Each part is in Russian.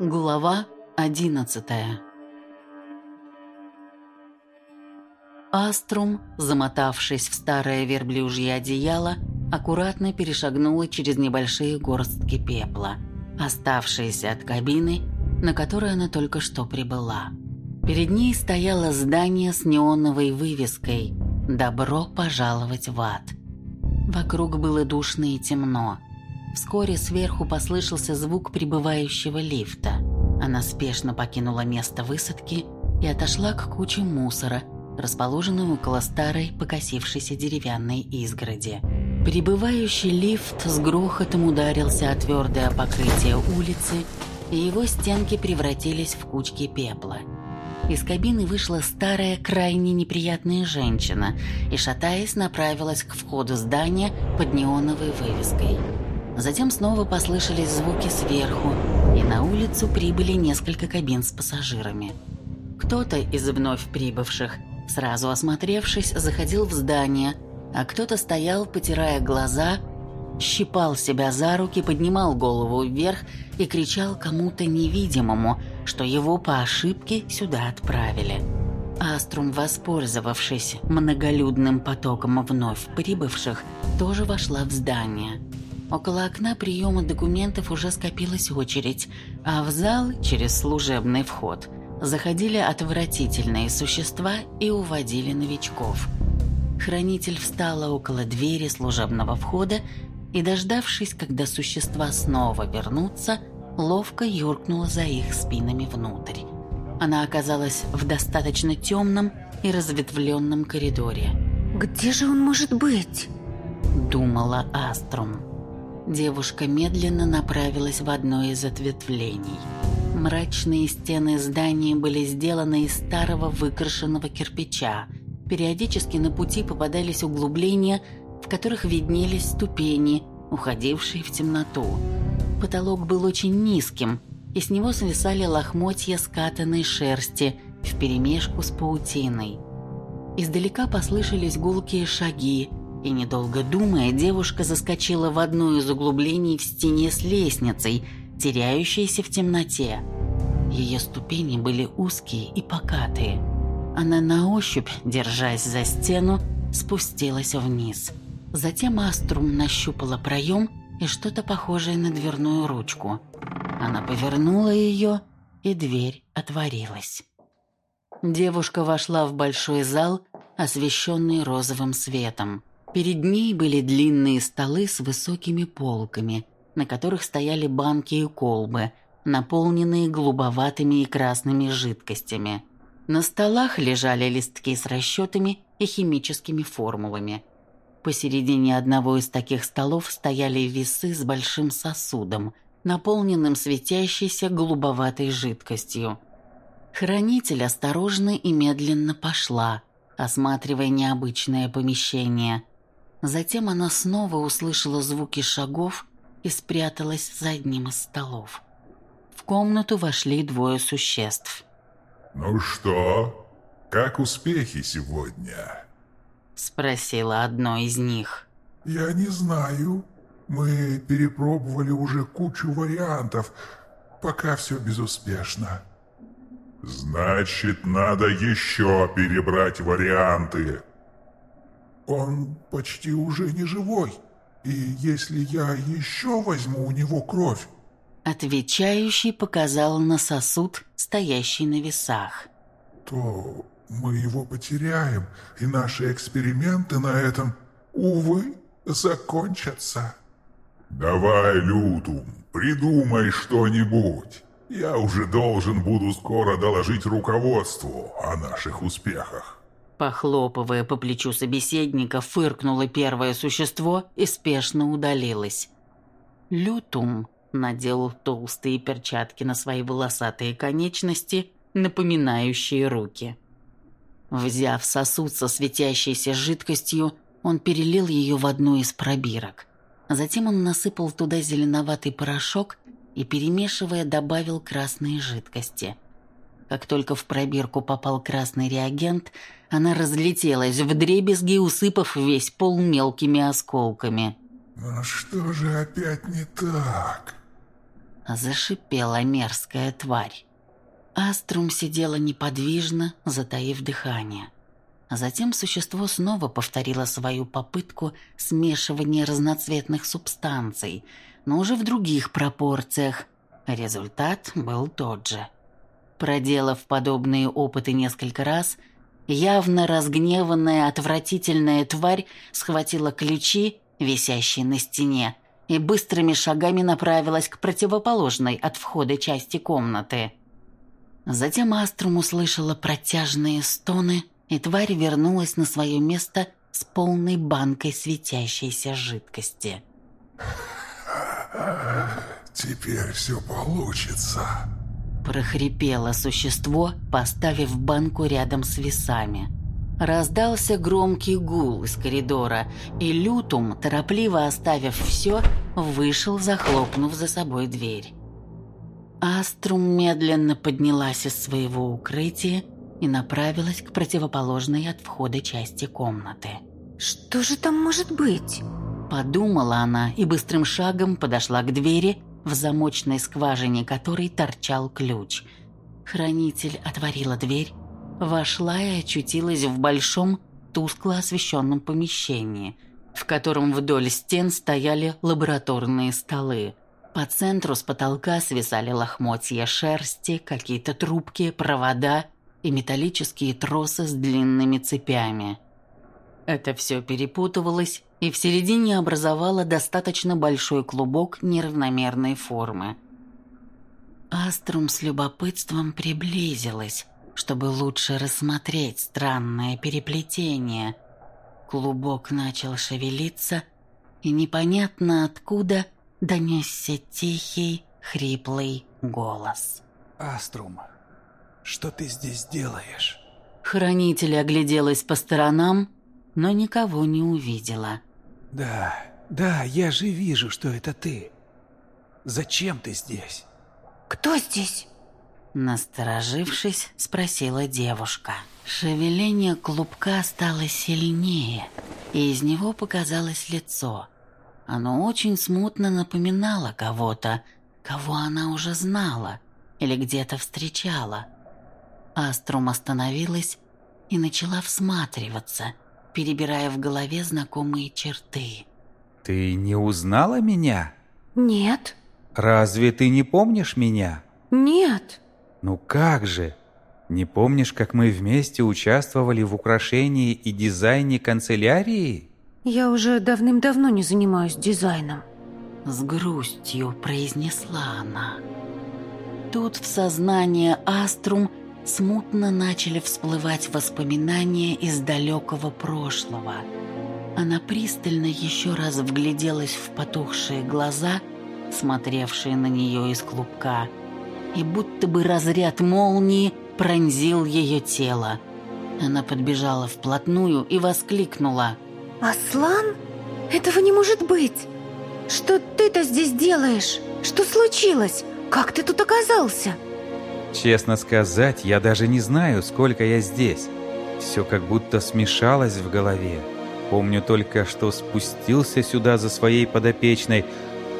Глава одиннадцатая Аструм, замотавшись в старое верблюжье одеяло, аккуратно перешагнула через небольшие горстки пепла, оставшиеся от кабины, на которой она только что прибыла. Перед ней стояло здание с неоновой вывеской «Добро пожаловать в ад». Вокруг было душно и темно. Вскоре сверху послышался звук прибывающего лифта. Она спешно покинула место высадки и отошла к куче мусора, расположенной около старой покосившейся деревянной изгороди. Прибывающий лифт с грохотом ударился о твердое покрытие улицы, и его стенки превратились в кучки пепла. Из кабины вышла старая, крайне неприятная женщина и, шатаясь, направилась к входу здания под неоновой вывеской. Затем снова послышались звуки сверху, и на улицу прибыли несколько кабин с пассажирами. Кто-то из вновь прибывших, сразу осмотревшись, заходил в здание, а кто-то стоял, потирая глаза, щипал себя за руки, поднимал голову вверх и кричал кому-то невидимому, что его по ошибке сюда отправили. Аструм, воспользовавшись многолюдным потоком вновь прибывших, тоже вошла в здание. Около окна приема документов уже скопилась очередь, а в зал через служебный вход заходили отвратительные существа и уводили новичков. Хранитель встала около двери служебного входа и, дождавшись, когда существа снова вернутся, ловко юркнула за их спинами внутрь. Она оказалась в достаточно темном и разветвленном коридоре. «Где же он может быть?» – думала Аструм. Девушка медленно направилась в одно из ответвлений. Мрачные стены здания были сделаны из старого выкрашенного кирпича. Периодически на пути попадались углубления, в которых виднелись ступени, уходившие в темноту. Потолок был очень низким, и с него свисали лохмотья скатанной шерсти вперемешку с паутиной. Издалека послышались гулкие шаги, и, недолго думая, девушка заскочила в одно из углублений в стене с лестницей, теряющейся в темноте. Ее ступени были узкие и покатые. Она на ощупь, держась за стену, спустилась вниз. Затем Аструм нащупала проем и что-то похожее на дверную ручку. Она повернула ее, и дверь отворилась. Девушка вошла в большой зал, освещенный розовым светом. Перед ней были длинные столы с высокими полками, на которых стояли банки и колбы, наполненные голубоватыми и красными жидкостями. На столах лежали листки с расчетами и химическими формулами – Посередине одного из таких столов стояли весы с большим сосудом, наполненным светящейся голубоватой жидкостью. Хранитель осторожно и медленно пошла, осматривая необычное помещение. Затем она снова услышала звуки шагов и спряталась за одним из столов. В комнату вошли двое существ. «Ну что, как успехи сегодня?» Спросила одно из них. Я не знаю. Мы перепробовали уже кучу вариантов, пока все безуспешно. Значит, надо еще перебрать варианты. Он почти уже не живой. И если я еще возьму у него кровь... Отвечающий показал на сосуд, стоящий на весах. То мы его потеряем, и наши эксперименты на этом, увы, закончатся. Давай, Лютум, придумай что-нибудь. Я уже должен буду скоро доложить руководству о наших успехах. Похлопывая по плечу собеседника, фыркнуло первое существо и спешно удалилось. Лютум надел толстые перчатки на свои волосатые конечности, напоминающие руки. Взяв сосуд со светящейся жидкостью, он перелил ее в одну из пробирок. Затем он насыпал туда зеленоватый порошок и, перемешивая, добавил красные жидкости. Как только в пробирку попал красный реагент, она разлетелась в дребезги, усыпав весь пол мелкими осколками. «А что же опять не так?» Зашипела мерзкая тварь. Аструм сидела неподвижно, затаив дыхание. А затем существо снова повторило свою попытку смешивания разноцветных субстанций, но уже в других пропорциях. Результат был тот же. Проделав подобные опыты несколько раз, явно разгневанная отвратительная тварь схватила ключи, висящие на стене, и быстрыми шагами направилась к противоположной от входа части комнаты. Затем Аструм услышала протяжные стоны, и тварь вернулась на свое место с полной банкой светящейся жидкости. «Теперь все получится», – прохрипело существо, поставив банку рядом с весами. Раздался громкий гул из коридора, и Лютум, торопливо оставив все, вышел, захлопнув за собой дверь. Аструм медленно поднялась из своего укрытия и направилась к противоположной от входа части комнаты. «Что же там может быть?» Подумала она и быстрым шагом подошла к двери, в замочной скважине которой торчал ключ. Хранитель отворила дверь, вошла и очутилась в большом, тускло освещенном помещении, в котором вдоль стен стояли лабораторные столы. По центру с потолка свисали лохмотья шерсти, какие-то трубки, провода и металлические тросы с длинными цепями. Это все перепутывалось и в середине образовало достаточно большой клубок неравномерной формы. Аструм с любопытством приблизилась, чтобы лучше рассмотреть странное переплетение. Клубок начал шевелиться, и непонятно откуда – донесся тихий, хриплый голос. «Аструм, что ты здесь делаешь?» Хранитель огляделась по сторонам, но никого не увидела. «Да, да, я же вижу, что это ты. Зачем ты здесь?» «Кто здесь?» Насторожившись, спросила девушка. Шевеление клубка стало сильнее, и из него показалось лицо – оно очень смутно напоминало кого-то, кого она уже знала или где-то встречала. Аструм остановилась и начала всматриваться, перебирая в голове знакомые черты. «Ты не узнала меня?» «Нет». «Разве ты не помнишь меня?» «Нет». «Ну как же? Не помнишь, как мы вместе участвовали в украшении и дизайне канцелярии?» Я уже давным-давно не занимаюсь дизайном. С грустью произнесла она. Тут в сознание Аструм смутно начали всплывать воспоминания из далекого прошлого. Она пристально еще раз вгляделась в потухшие глаза, смотревшие на нее из клубка, и будто бы разряд молнии пронзил ее тело. Она подбежала вплотную и воскликнула – «Аслан? Этого не может быть! Что ты-то здесь делаешь? Что случилось? Как ты тут оказался?» Честно сказать, я даже не знаю, сколько я здесь. Все как будто смешалось в голове. Помню только, что спустился сюда за своей подопечной,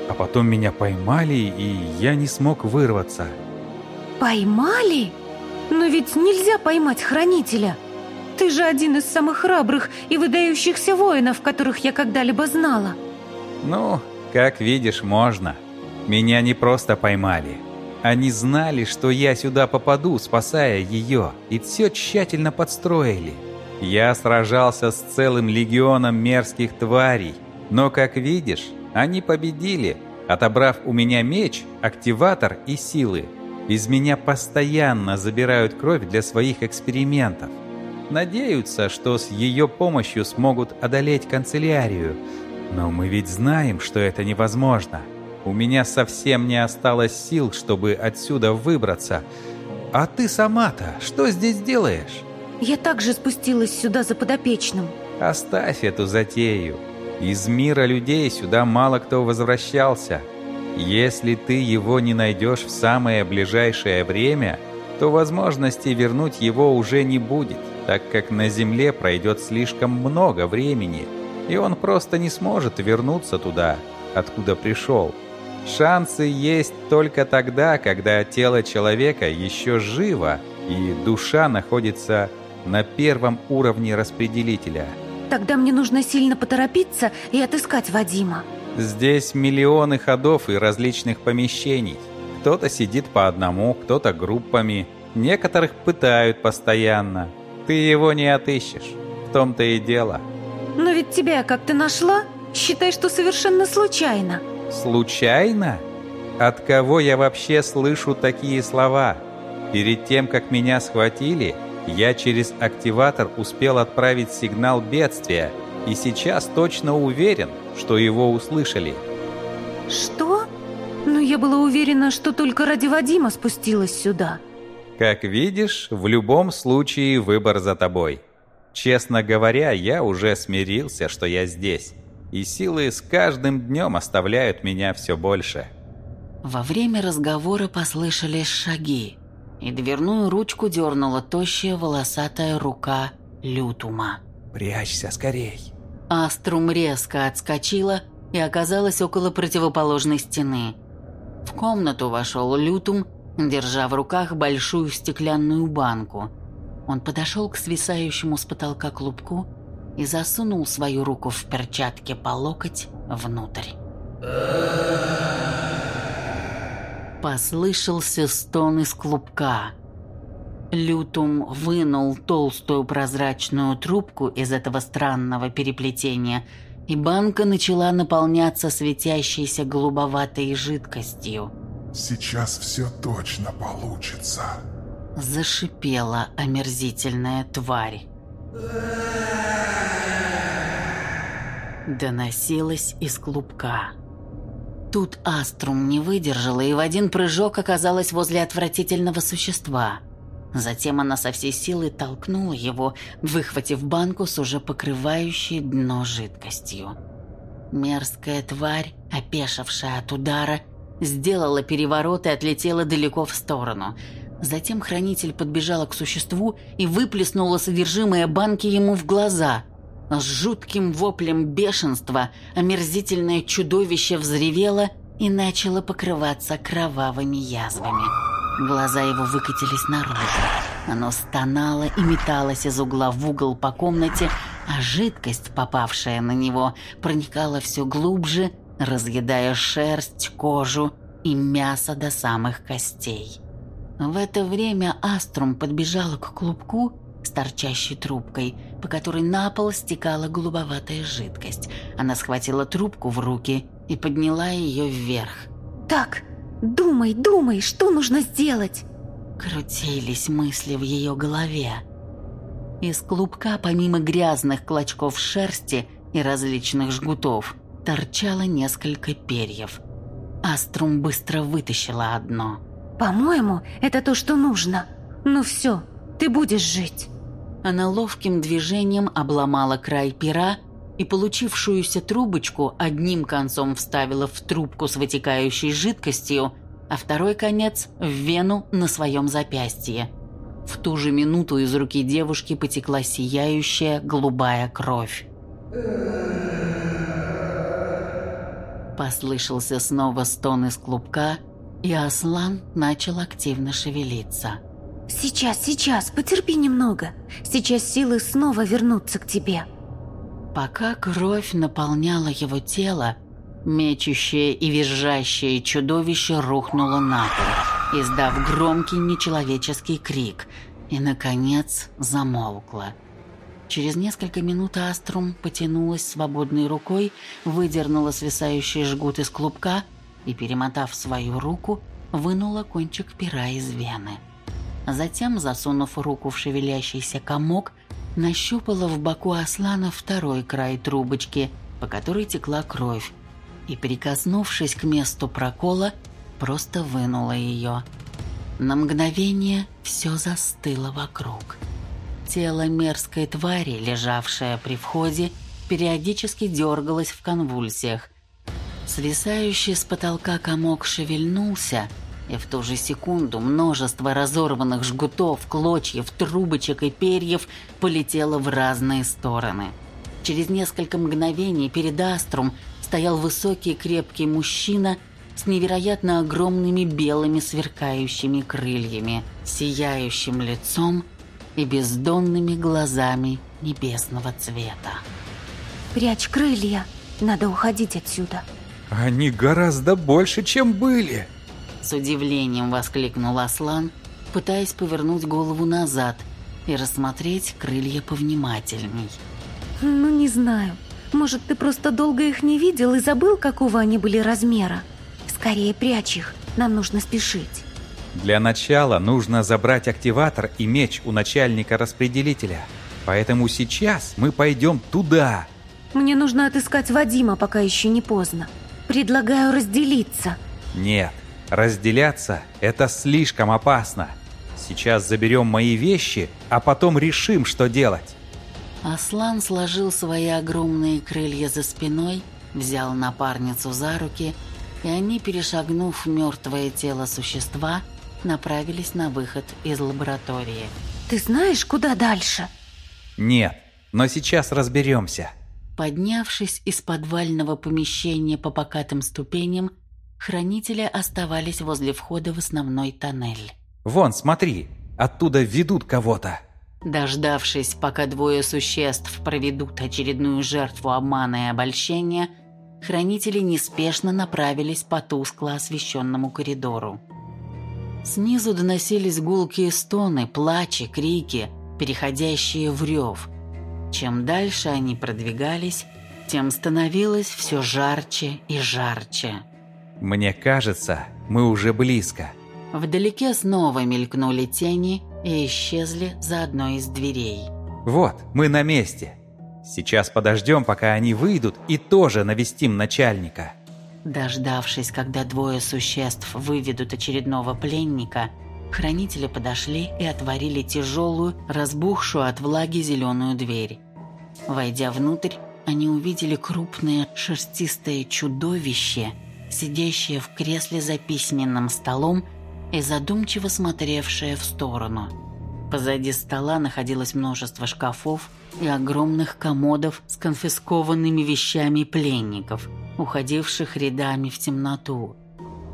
а потом меня поймали, и я не смог вырваться. «Поймали? Но ведь нельзя поймать хранителя!» Ты же один из самых храбрых и выдающихся воинов, которых я когда-либо знала. Ну, как видишь, можно. Меня не просто поймали. Они знали, что я сюда попаду, спасая ее, и все тщательно подстроили. Я сражался с целым легионом мерзких тварей, но, как видишь, они победили, отобрав у меня меч, активатор и силы. Из меня постоянно забирают кровь для своих экспериментов. Надеются, что с ее помощью смогут одолеть канцелярию. Но мы ведь знаем, что это невозможно. У меня совсем не осталось сил, чтобы отсюда выбраться. А ты сама-то что здесь делаешь? Я также спустилась сюда за подопечным. Оставь эту затею. Из мира людей сюда мало кто возвращался. Если ты его не найдешь в самое ближайшее время, то возможности вернуть его уже не будет так как на Земле пройдет слишком много времени, и он просто не сможет вернуться туда, откуда пришел. Шансы есть только тогда, когда тело человека еще живо и душа находится на первом уровне распределителя. Тогда мне нужно сильно поторопиться и отыскать Вадима. Здесь миллионы ходов и различных помещений. Кто-то сидит по одному, кто-то группами. Некоторых пытают постоянно. Ты его не отыщешь. В том-то и дело. Но ведь тебя как-то нашла? Считай, что совершенно случайно. Случайно? От кого я вообще слышу такие слова? Перед тем, как меня схватили, я через активатор успел отправить сигнал бедствия, и сейчас точно уверен, что его услышали. Что? Ну, я была уверена, что только ради Вадима спустилась сюда. Как видишь, в любом случае выбор за тобой. Честно говоря, я уже смирился, что я здесь и силы с каждым днем оставляют меня все больше. Во время разговора послышались шаги, и дверную ручку дернула тощая волосатая рука Лютума. «Прячься скорей!» Аструм резко отскочила и оказалась около противоположной стены. В комнату вошел Лютум, держа в руках большую стеклянную банку. Он подошел к свисающему с потолка клубку и засунул свою руку в перчатке по локоть внутрь. Послышался стон из клубка. Лютум вынул толстую прозрачную трубку из этого странного переплетения, и банка начала наполняться светящейся голубоватой жидкостью. «Сейчас все точно получится», – зашипела омерзительная тварь. Доносилось из клубка. Тут Аструм не выдержала и в один прыжок оказалась возле отвратительного существа. Затем она со всей силы толкнула его, выхватив банку с уже покрывающей дно жидкостью. Мерзкая тварь, опешившая от удара, сделала переворот и отлетела далеко в сторону. Затем хранитель подбежала к существу и выплеснула содержимое банки ему в глаза. С жутким воплем бешенства омерзительное чудовище взревело и начало покрываться кровавыми язвами. Глаза его выкатились наружу. Оно стонало и металось из угла в угол по комнате, а жидкость, попавшая на него, проникала все глубже, разъедая шерсть, кожу и мясо до самых костей. В это время Аструм подбежала к клубку с торчащей трубкой, по которой на пол стекала голубоватая жидкость. Она схватила трубку в руки и подняла ее вверх. «Так, думай, думай, что нужно сделать?» Крутились мысли в ее голове. Из клубка, помимо грязных клочков шерсти и различных жгутов, торчало несколько перьев. Аструм быстро вытащила одно. «По-моему, это то, что нужно. Ну все, ты будешь жить». Она ловким движением обломала край пера и получившуюся трубочку одним концом вставила в трубку с вытекающей жидкостью, а второй конец – в вену на своем запястье. В ту же минуту из руки девушки потекла сияющая голубая кровь. Послышался снова стон из клубка, и Аслан начал активно шевелиться. «Сейчас, сейчас, потерпи немного. Сейчас силы снова вернутся к тебе». Пока кровь наполняла его тело, мечущее и визжащее чудовище рухнуло на пол, издав громкий нечеловеческий крик, и, наконец, замолкло. Через несколько минут Аструм потянулась свободной рукой, выдернула свисающий жгут из клубка и, перемотав свою руку, вынула кончик пера из вены. Затем, засунув руку в шевелящийся комок, нащупала в боку Аслана второй край трубочки, по которой текла кровь, и, прикоснувшись к месту прокола, просто вынула ее. На мгновение все застыло вокруг. Тело мерзкой твари, лежавшее при входе, периодически дергалось в конвульсиях. Свисающий с потолка комок шевельнулся – и в ту же секунду множество разорванных жгутов, клочьев, трубочек и перьев полетело в разные стороны. Через несколько мгновений перед Аструм стоял высокий крепкий мужчина с невероятно огромными белыми сверкающими крыльями, сияющим лицом и бездонными глазами небесного цвета. Прячь крылья, надо уходить отсюда. Они гораздо больше, чем были. С удивлением воскликнул Аслан, пытаясь повернуть голову назад и рассмотреть крылья повнимательней. Ну, не знаю. Может, ты просто долго их не видел и забыл, какого они были размера? Скорее прячь их, нам нужно спешить. Для начала нужно забрать активатор и меч у начальника распределителя. Поэтому сейчас мы пойдем туда. Мне нужно отыскать Вадима, пока еще не поздно. Предлагаю разделиться. Нет, разделяться – это слишком опасно. Сейчас заберем мои вещи, а потом решим, что делать. Аслан сложил свои огромные крылья за спиной, взял напарницу за руки, и они, перешагнув мертвое тело существа, направились на выход из лаборатории. Ты знаешь, куда дальше? Нет, но сейчас разберемся. Поднявшись из подвального помещения по покатым ступеням, хранители оставались возле входа в основной тоннель. Вон, смотри, оттуда ведут кого-то. Дождавшись, пока двое существ проведут очередную жертву обмана и обольщения, хранители неспешно направились по тускло освещенному коридору. Снизу доносились гулкие стоны, плачи, крики, переходящие в рев. Чем дальше они продвигались, тем становилось все жарче и жарче. Мне кажется, мы уже близко. Вдалеке снова мелькнули тени и исчезли за одной из дверей. Вот, мы на месте. Сейчас подождем, пока они выйдут, и тоже навестим начальника. Дождавшись, когда двое существ выведут очередного пленника, хранители подошли и отворили тяжелую, разбухшую от влаги зеленую дверь. Войдя внутрь, они увидели крупное шерстистое чудовище, сидящее в кресле за письменным столом и задумчиво смотревшее в сторону. Позади стола находилось множество шкафов и огромных комодов с конфискованными вещами пленников, уходивших рядами в темноту.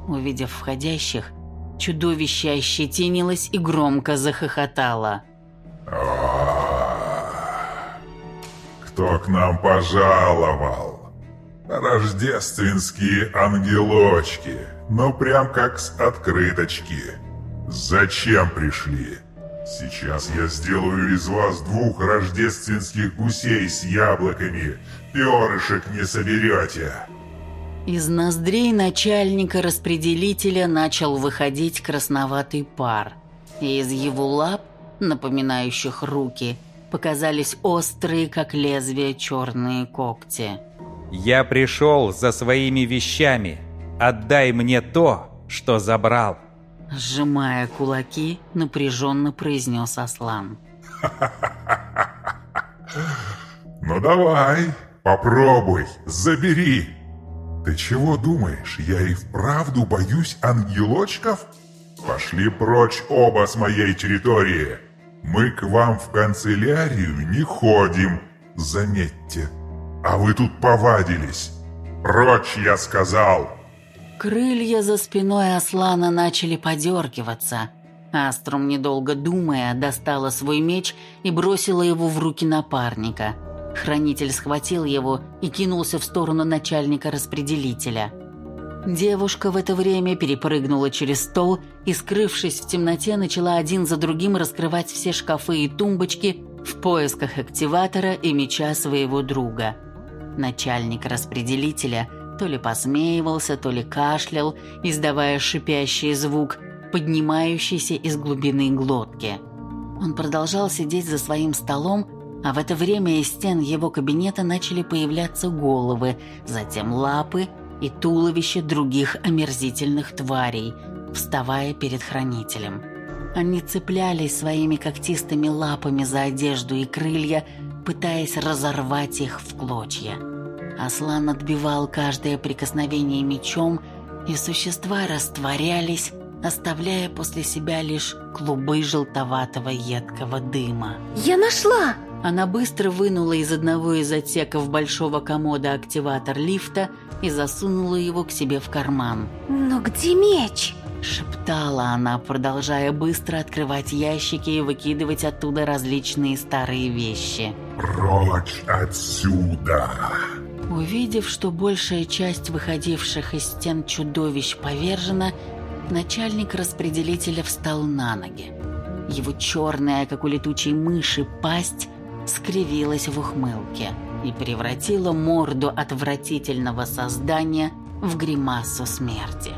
Увидев входящих, чудовище ощетинилось и громко захохотало. Кто к нам пожаловал? Рождественские ангелочки. Ну прям как с открыточки. Зачем пришли? Сейчас я сделаю из вас двух рождественских гусей с яблоками. Перышек не соберете. Из ноздрей начальника распределителя начал выходить красноватый пар, и из его лап, напоминающих руки, показались острые, как лезвие, черные когти. Я пришел за своими вещами. Отдай мне то, что забрал. Сжимая кулаки, напряженно произнес Аслан. Ну давай, попробуй, забери. Ты чего думаешь, я и вправду боюсь ангелочков? Пошли прочь оба с моей территории. Мы к вам в канцелярию не ходим, заметьте. А вы тут повадились. Прочь, я сказал. Крылья за спиной Аслана начали подергиваться. Аструм, недолго думая, достала свой меч и бросила его в руки напарника. Хранитель схватил его и кинулся в сторону начальника распределителя. Девушка в это время перепрыгнула через стол и, скрывшись в темноте, начала один за другим раскрывать все шкафы и тумбочки в поисках активатора и меча своего друга. Начальник распределителя то ли посмеивался, то ли кашлял, издавая шипящий звук, поднимающийся из глубины глотки. Он продолжал сидеть за своим столом, а в это время из стен его кабинета начали появляться головы, затем лапы и туловища других омерзительных тварей, вставая перед хранителем. Они цеплялись своими когтистыми лапами за одежду и крылья, пытаясь разорвать их в клочья. Аслан отбивал каждое прикосновение мечом, и существа растворялись, оставляя после себя лишь клубы желтоватого едкого дыма. Я нашла! Она быстро вынула из одного из отсеков большого комода активатор лифта и засунула его к себе в карман. «Но где меч?» – шептала она, продолжая быстро открывать ящики и выкидывать оттуда различные старые вещи. «Прочь отсюда!» Увидев, что большая часть выходивших из стен чудовищ повержена, начальник распределителя встал на ноги. Его черная, как у летучей мыши, пасть скривилась в ухмылке и превратила морду отвратительного создания в гримасу смерти.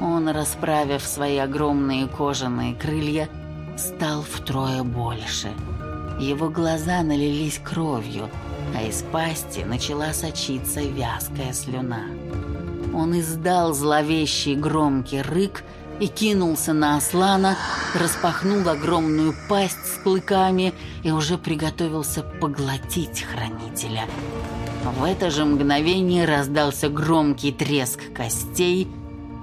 Он, расправив свои огромные кожаные крылья, стал втрое больше. Его глаза налились кровью, а из пасти начала сочиться вязкая слюна. Он издал зловещий громкий рык и кинулся на Аслана, распахнул огромную пасть с клыками и уже приготовился поглотить хранителя. В это же мгновение раздался громкий треск костей,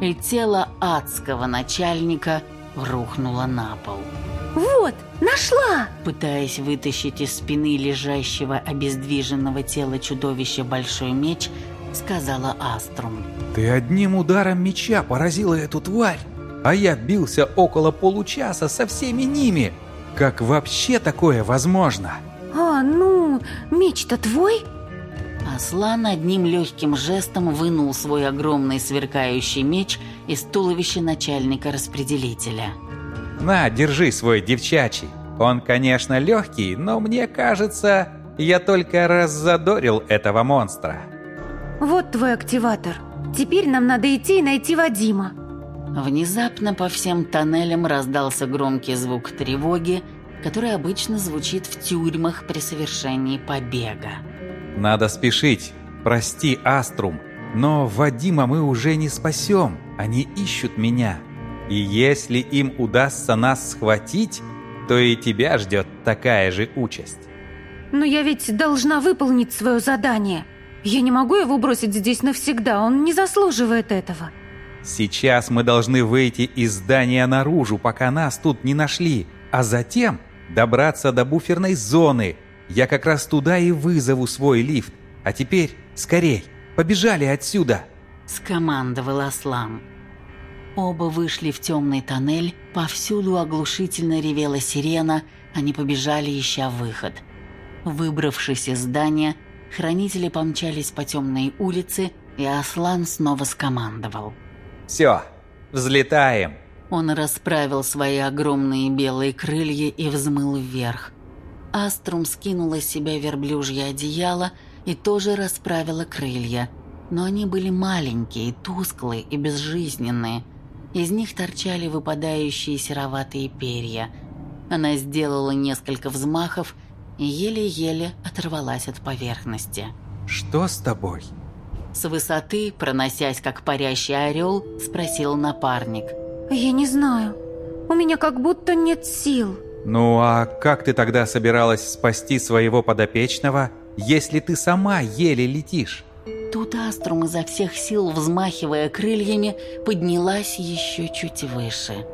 и тело адского начальника рухнуло на пол. «Вот, нашла!» Пытаясь вытащить из спины лежащего обездвиженного тела чудовища большой меч, сказала Аструм. «Ты одним ударом меча поразила эту тварь, а я бился около получаса со всеми ними. Как вообще такое возможно?» «А, ну, меч-то твой?» Аслан одним легким жестом вынул свой огромный сверкающий меч из туловища начальника распределителя. «На, держи свой девчачий. Он, конечно, легкий, но мне кажется, я только раззадорил этого монстра». «Вот твой активатор. Теперь нам надо идти и найти Вадима». Внезапно по всем тоннелям раздался громкий звук тревоги, который обычно звучит в тюрьмах при совершении побега. Надо спешить. Прости, Аструм, но Вадима мы уже не спасем. Они ищут меня. И если им удастся нас схватить, то и тебя ждет такая же участь. Но я ведь должна выполнить свое задание. Я не могу его бросить здесь навсегда, он не заслуживает этого. Сейчас мы должны выйти из здания наружу, пока нас тут не нашли, а затем добраться до буферной зоны, я как раз туда и вызову свой лифт. А теперь скорей, побежали отсюда!» Скомандовал Аслан. Оба вышли в темный тоннель, повсюду оглушительно ревела сирена, они побежали, ища выход. Выбравшись из здания, хранители помчались по темной улице, и Аслан снова скомандовал. «Все, взлетаем!» Он расправил свои огромные белые крылья и взмыл вверх. Аструм скинула с себя верблюжье одеяло и тоже расправила крылья. Но они были маленькие, тусклые и безжизненные. Из них торчали выпадающие сероватые перья. Она сделала несколько взмахов и еле-еле оторвалась от поверхности. «Что с тобой?» С высоты, проносясь как парящий орел, спросил напарник. «Я не знаю. У меня как будто нет сил». «Ну а как ты тогда собиралась спасти своего подопечного, если ты сама еле летишь?» Тут Аструм изо всех сил, взмахивая крыльями, поднялась еще чуть выше.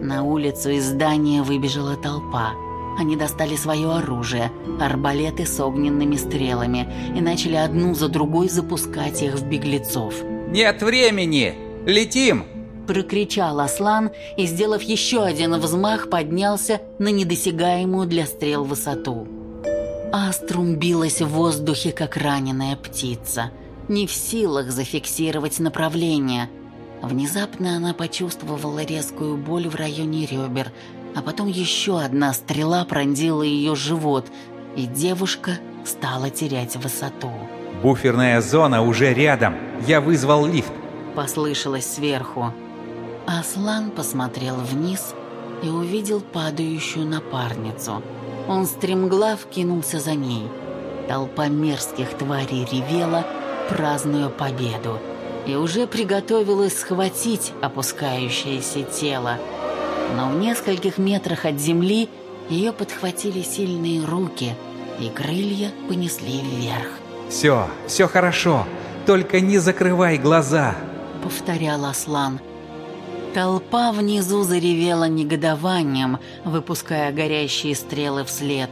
На улицу из здания выбежала толпа. Они достали свое оружие, арбалеты с огненными стрелами, и начали одну за другой запускать их в беглецов. «Нет времени! Летим!» Прокричал Аслан и, сделав еще один взмах, поднялся на недосягаемую для стрел высоту. Аструм билась в воздухе, как раненая птица, не в силах зафиксировать направление. Внезапно она почувствовала резкую боль в районе ребер, а потом еще одна стрела пронзила ее живот, и девушка стала терять высоту. «Буферная зона уже рядом! Я вызвал лифт!» Послышалось сверху. Аслан посмотрел вниз и увидел падающую напарницу. Он стремглав кинулся за ней. Толпа мерзких тварей ревела, празднуя победу, и уже приготовилась схватить опускающееся тело. Но в нескольких метрах от земли ее подхватили сильные руки, и крылья понесли вверх. «Все, все хорошо, только не закрывай глаза!» — повторял Аслан — Толпа внизу заревела негодованием, выпуская горящие стрелы вслед.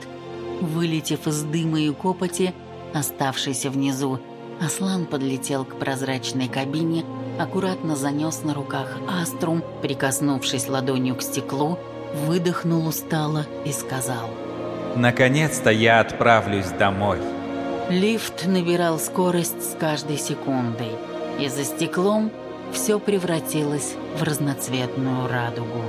Вылетев из дыма и копоти, оставшийся внизу, Аслан подлетел к прозрачной кабине, аккуратно занес на руках аструм, прикоснувшись ладонью к стеклу, выдохнул устало и сказал. «Наконец-то я отправлюсь домой». Лифт набирал скорость с каждой секундой, и за стеклом все превратилось в разноцветную радугу.